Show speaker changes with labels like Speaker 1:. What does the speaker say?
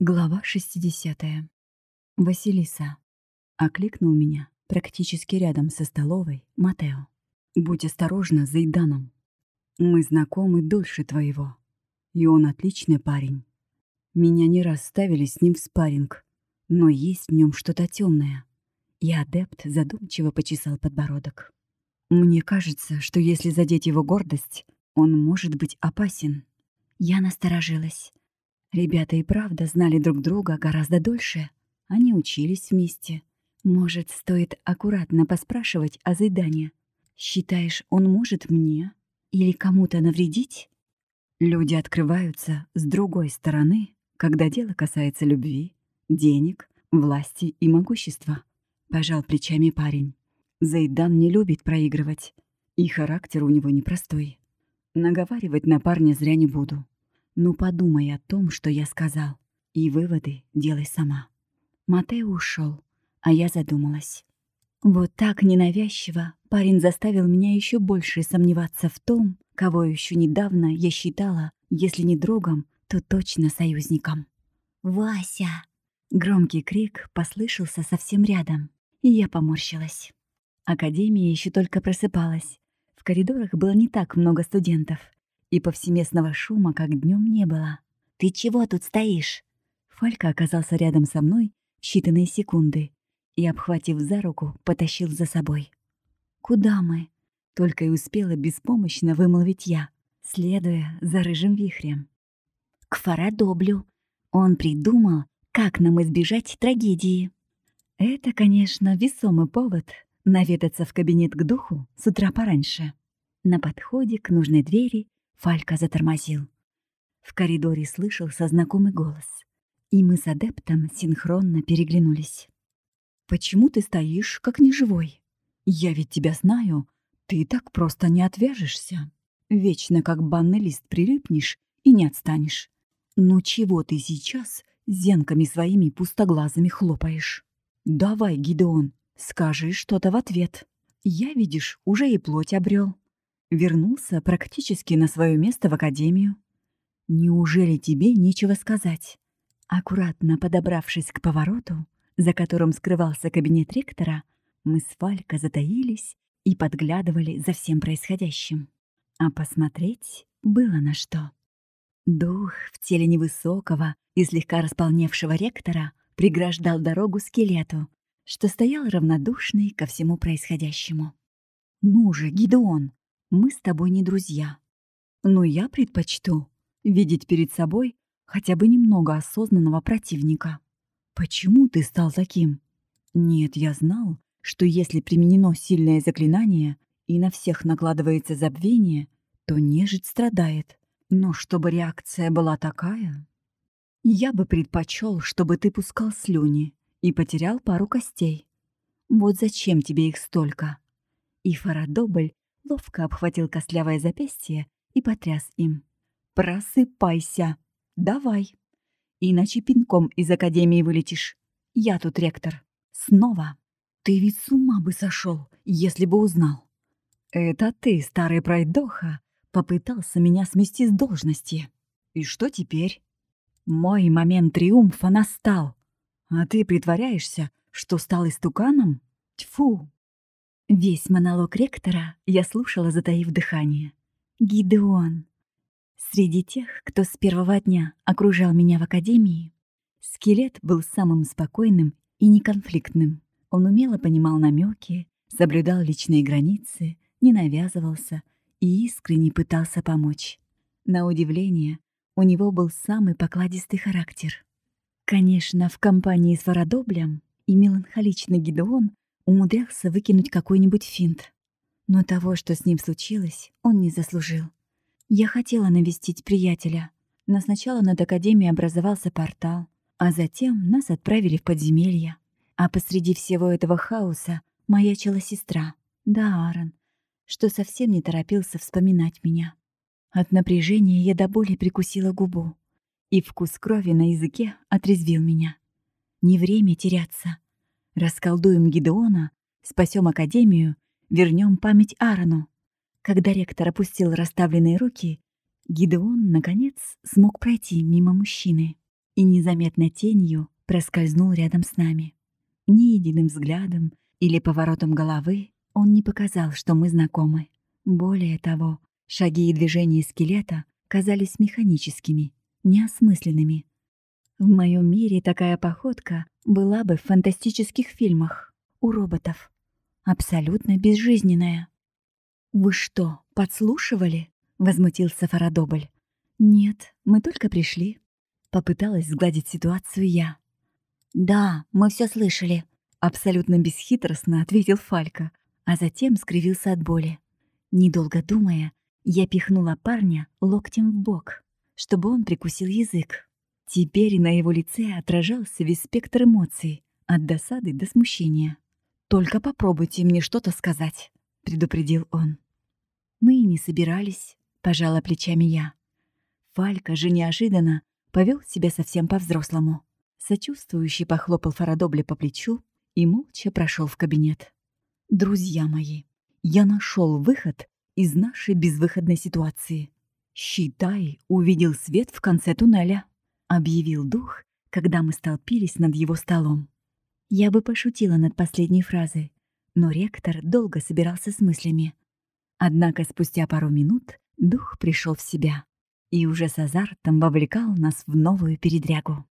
Speaker 1: Глава 60. Василиса. Окликнул меня практически рядом со столовой Матео. «Будь осторожна за Иданом. Мы знакомы дольше твоего. И он отличный парень. Меня не раз ставили с ним в спарринг, но есть в нем что-то темное. И адепт задумчиво почесал подбородок. Мне кажется, что если задеть его гордость, он может быть опасен. Я насторожилась. Ребята и правда знали друг друга гораздо дольше. Они учились вместе. Может, стоит аккуратно поспрашивать о Зайдане? Считаешь, он может мне или кому-то навредить? Люди открываются с другой стороны, когда дело касается любви, денег, власти и могущества. Пожал плечами парень. Зайдан не любит проигрывать, и характер у него непростой. Наговаривать на парня зря не буду. Ну подумай о том, что я сказал, и выводы делай сама. Матео ушел, а я задумалась. Вот так ненавязчиво парень заставил меня еще больше сомневаться в том, кого еще недавно я считала, если не другом, то точно союзником. «Вася!» Громкий крик послышался совсем рядом, и я поморщилась. Академия еще только просыпалась. В коридорах было не так много студентов, и повсеместного шума как днем не было. «Ты чего тут стоишь?» Фалька оказался рядом со мной в считанные секунды и, обхватив за руку, потащил за собой. «Куда мы?» Только и успела беспомощно вымолвить я, следуя за рыжим вихрем. «К Фарадоблю. Он придумал, как нам избежать трагедии». Это, конечно, весомый повод наведаться в кабинет к духу с утра пораньше. На подходе к нужной двери Фалька затормозил. В коридоре слышался знакомый голос, и мы с адептом синхронно переглянулись. «Почему ты стоишь, как неживой? Я ведь тебя знаю, ты так просто не отвяжешься. Вечно как банный лист прилипнешь и не отстанешь. Ну чего ты сейчас зенками своими пустоглазыми хлопаешь? Давай, Гидеон, скажи что-то в ответ. Я, видишь, уже и плоть обрел. Вернулся практически на свое место в академию. Неужели тебе нечего сказать? Аккуратно подобравшись к повороту, за которым скрывался кабинет ректора, мы с Фалько затаились и подглядывали за всем происходящим. А посмотреть было на что. Дух в теле невысокого и слегка располневшего ректора преграждал дорогу скелету, что стоял равнодушный ко всему происходящему. «Ну же, Гидеон, мы с тобой не друзья. Но я предпочту видеть перед собой хотя бы немного осознанного противника. Почему ты стал таким? Нет, я знал, что если применено сильное заклинание и на всех накладывается забвение, то нежить страдает. Но чтобы реакция была такая... Я бы предпочел, чтобы ты пускал слюни и потерял пару костей. Вот зачем тебе их столько? И Фарадобль ловко обхватил костлявое запястье и потряс им. «Просыпайся! Давай! Иначе пинком из академии вылетишь. Я тут ректор. Снова! Ты ведь с ума бы сошел, если бы узнал. Это ты, старый пройдоха, попытался меня смести с должности. И что теперь? Мой момент триумфа настал. А ты притворяешься, что стал истуканом? Тьфу! Весь монолог ректора я слушала, затаив дыхание. Гидеон. Среди тех, кто с первого дня окружал меня в академии, скелет был самым спокойным и неконфликтным. Он умело понимал намеки, соблюдал личные границы, не навязывался и искренне пытался помочь. На удивление, у него был самый покладистый характер. Конечно, в компании с Вородоблем и меланхоличный Гидеон умудрялся выкинуть какой-нибудь финт. Но того, что с ним случилось, он не заслужил. Я хотела навестить приятеля, но сначала над Академией образовался портал, а затем нас отправили в подземелье. А посреди всего этого хаоса маячила сестра, да Аарон, что совсем не торопился вспоминать меня. От напряжения я до боли прикусила губу, и вкус крови на языке отрезвил меня. Не время теряться. Расколдуем Гидеона, спасем Академию, вернем память Аарону. Когда ректор опустил расставленные руки, Гидеон, наконец, смог пройти мимо мужчины. и незаметно тенью проскользнул рядом с нами. Ни единым взглядом или поворотом головы он не показал, что мы знакомы. Более того, шаги и движения скелета казались механическими, неосмысленными. В моем мире такая походка была бы в фантастических фильмах у роботов. Абсолютно безжизненная. «Вы что, подслушивали?» — возмутился Фарадобль. «Нет, мы только пришли». Попыталась сгладить ситуацию я. «Да, мы все слышали», — абсолютно бесхитростно ответил Фалька, а затем скривился от боли. Недолго думая, я пихнула парня локтем в бок, чтобы он прикусил язык. Теперь на его лице отражался весь спектр эмоций, от досады до смущения. «Только попробуйте мне что-то сказать», — предупредил он. Мы и не собирались, пожала плечами я. Фалька же неожиданно повел себя совсем по-взрослому. Сочувствующий похлопал Фарадобле по плечу и молча прошел в кабинет. «Друзья мои, я нашел выход из нашей безвыходной ситуации. Считай, увидел свет в конце туннеля», — объявил дух, когда мы столпились над его столом. Я бы пошутила над последней фразой, но ректор долго собирался с мыслями, Однако спустя пару минут дух пришел в себя и уже с азартом вовлекал нас в новую передрягу.